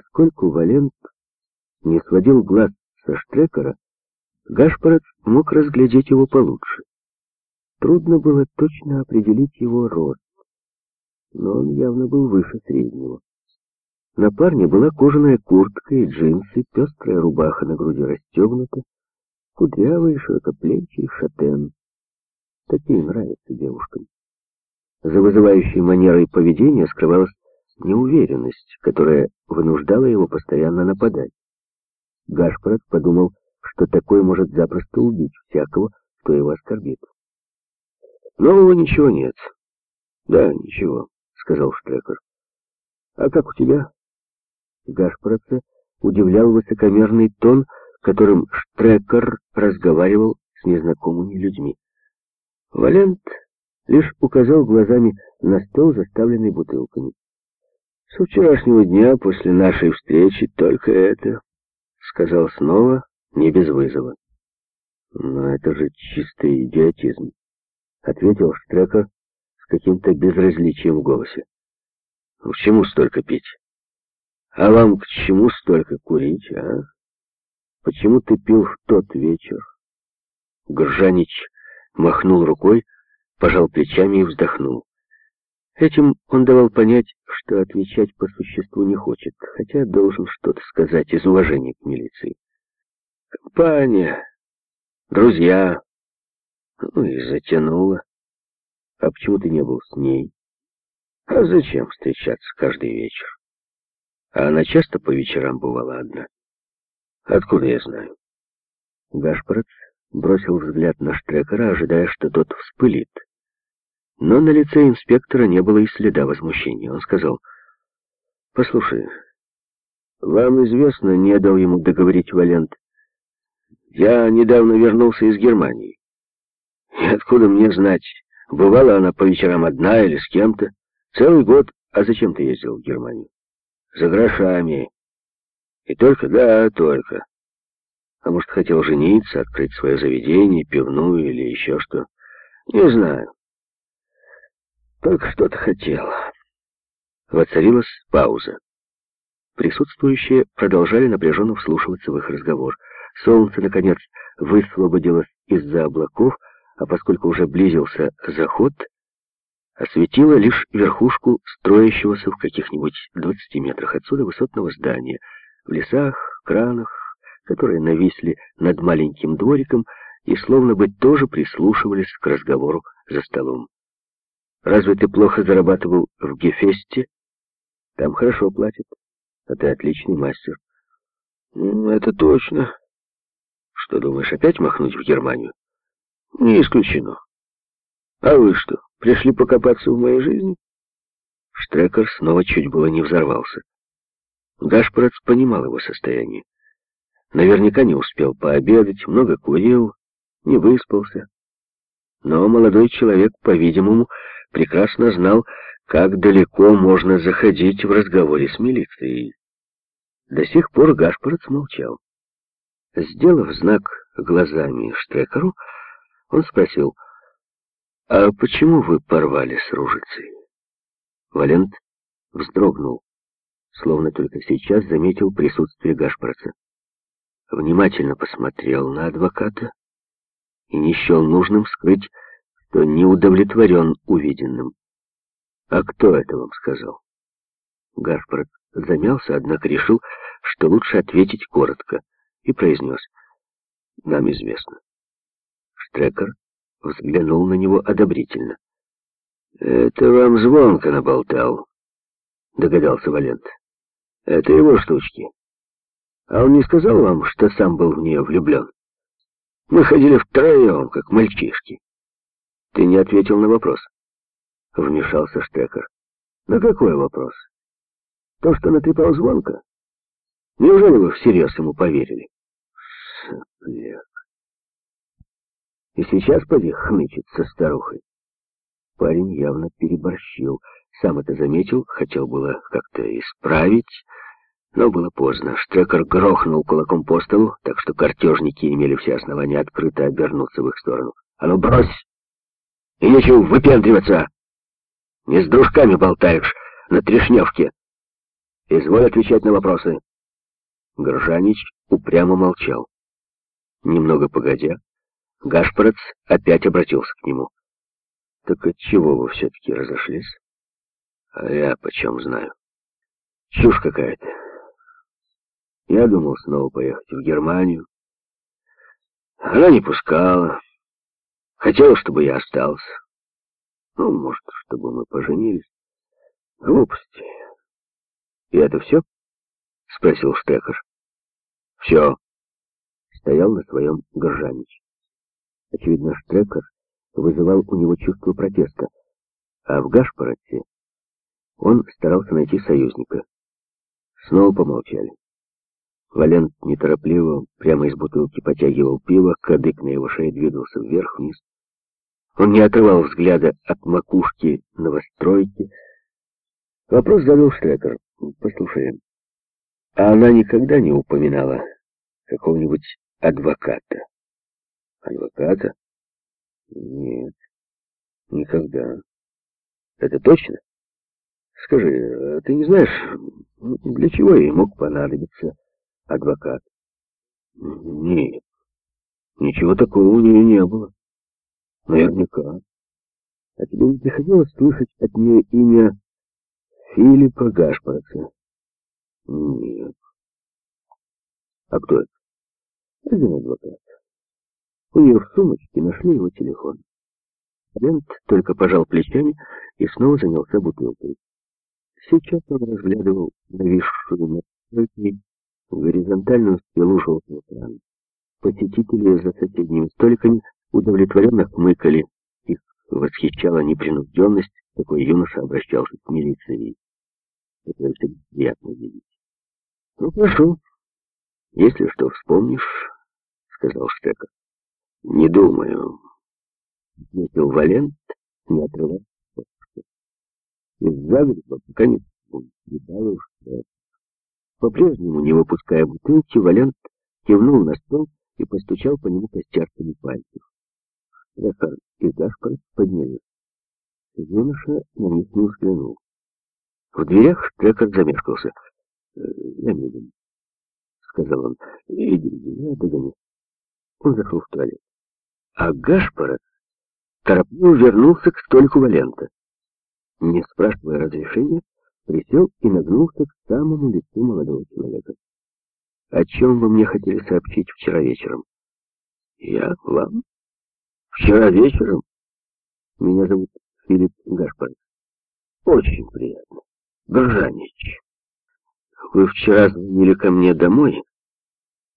Поскольку Валент не сводил глаз со Штрекера, Гашпорот мог разглядеть его получше. Трудно было точно определить его рост, но он явно был выше среднего. На парне была кожаная куртка и джинсы, пестрая рубаха на груди расстегнута, кудрявый, широкоплечий шатен. Такие нравятся девушкам. За вызывающей манерой поведения скрывалась неуверенность, которая вынуждала его постоянно нападать. Гашпорот подумал, что такой может запросто убить всякого, кто его оскорбит. «Нового ничего нет». «Да, ничего», — сказал Штрекер. «А как у тебя?» Гашпоротца удивлял высокомерный тон, которым Штрекер разговаривал с незнакомыми людьми. Валент лишь указал глазами на стол, заставленный бутылками. «С вчерашнего дня, после нашей встречи, только это», — сказал снова, не без вызова. «Но это же чистый идиотизм», — ответил Штрекер с каким-то безразличием в голосе. «К чему столько пить? А вам к чему столько курить, а? Почему ты пил в тот вечер?» Горжанич махнул рукой, пожал плечами и вздохнул. Этим он давал понять, что отвечать по существу не хочет, хотя должен что-то сказать из уважения к милиции. Компания, друзья, ну и затянуло. А почему ты не был с ней? А зачем встречаться каждый вечер? А она часто по вечерам бывала одна. Откуда я знаю? Гашпорец бросил взгляд на Штрекера, ожидая, что тот вспылит. Но на лице инспектора не было и следа возмущения. Он сказал, «Послушай, вам известно, не дал ему договорить Валент. Я недавно вернулся из Германии. И откуда мне знать, бывала она по вечерам одна или с кем-то? Целый год. А зачем ты ездил в Германию? За грошами. И только, да, только. А может, хотел жениться, открыть свое заведение, пивную или еще что? Не знаю. Только что-то хотел. Воцарилась пауза. Присутствующие продолжали напряженно вслушиваться в их разговор. Солнце, наконец, высвободилось из-за облаков, а поскольку уже близился заход, осветило лишь верхушку строящегося в каких-нибудь 20 метрах отсюда высотного здания. В лесах, кранах, которые нависли над маленьким двориком и словно бы тоже прислушивались к разговору за столом. Разве ты плохо зарабатывал в Гефесте? Там хорошо платят, а ты отличный мастер. Это точно. Что, думаешь, опять махнуть в Германию? Не исключено. А вы что, пришли покопаться в моей жизни? Штрекер снова чуть было не взорвался. Гашпорец понимал его состояние. Наверняка не успел пообедать, много курил, не выспался. Но молодой человек, по-видимому, прекрасно знал, как далеко можно заходить в разговоре с милицией. До сих пор Гашпорец молчал. Сделав знак глазами Штрекеру, он спросил, «А почему вы порвали с Ружицей?» Валент вздрогнул, словно только сейчас заметил присутствие Гашпорца. Внимательно посмотрел на адвоката и не счел нужным скрыть что не удовлетворен увиденным. «А кто это вам сказал?» Гашпорт замялся, однако решил, что лучше ответить коротко, и произнес «Нам известно». Штрекер взглянул на него одобрительно. «Это вам звонко наболтал», — догадался Валент. «Это его штучки. А он не сказал вам, что сам был в нее влюблен? Мы ходили втроем, как мальчишки». Ты не ответил на вопрос. Вмешался Штекер. На какой вопрос? То, что натрепал звонко? Неужели вы всерьез ему поверили? Сопляк. И сейчас поди хнычет со старухой. Парень явно переборщил. Сам это заметил, хотел было как-то исправить, но было поздно. Штрекер грохнул кулаком по столу, так что картежники имели все основания открыто обернуться в их сторону. «А ну, брось!» И нечего выпендриваться. Не с дружками болтаешь на трешневке. Изволь отвечать на вопросы. Горжанич упрямо молчал. Немного погодя, Гашпорец опять обратился к нему. «Так от чего вы все-таки разошлись?» «А я почем знаю?» «Чушь какая-то. Я думал снова поехать в Германию. Она не пускала. Хотела, чтобы я остался. Ну, может, чтобы мы поженились. Глупости. И это все?» — спросил Штекер. «Все», — стоял на своем Горжанич. Очевидно, Штрекер вызывал у него чувство протеста, а в Гашпорате он старался найти союзника. Снова помолчали. Валент неторопливо, прямо из бутылки потягивал пиво, кадык на его шее двигался вверх-вниз. Он не отрывал взгляда от макушки новостройки. Вопрос задал Штрекер. «Послушай, а она никогда не упоминала какого-нибудь адвоката?» Адвоката? Нет, никогда. Это точно? Скажи, а ты не знаешь, для чего ей мог понадобиться адвокат? Нет, ничего такого у нее не было. Наверняка. А тебе не приходилось слышать от нее имя Филиппа Гашпорца? Нет. А кто это? Один адвокат. У нее в сумочке нашли его телефон. Бент только пожал плечами и снова занялся бутылкой. Сейчас он разглядывал нависшую над стойкой горизонтальную стелу желтого крана. Посетители за соседними столиками удовлетворенно хмыкали. Их восхищала непринужденность, такой юноша обращался к милиции. Это всегда приятно видеть. «Ну, прошу, если что вспомнишь», — сказал Штекер. «Не думаю», — ответил Валент, не отрываясь от Из Загреба пока не прибавил что По-прежнему, не выпуская бутылки, Валент кивнул на стол и постучал по нему костяшками пальцев. Рахар и Гашпар поднялись. Юноша на них не взглянул. В дверях Штрекер замешкался. «Э, «Я медленно», — сказал он. «Иди, я догоню». Он зашел в туалет а Гашпорот торопливо вернулся к столику Валента. Не спрашивая разрешения, присел и нагнулся к самому лицу молодого человека. «О чем вы мне хотели сообщить вчера вечером?» «Я вам? Вчера вечером? Меня зовут Филипп Гашпорот. Очень приятно. Горжанич. Вы вчера звонили ко мне домой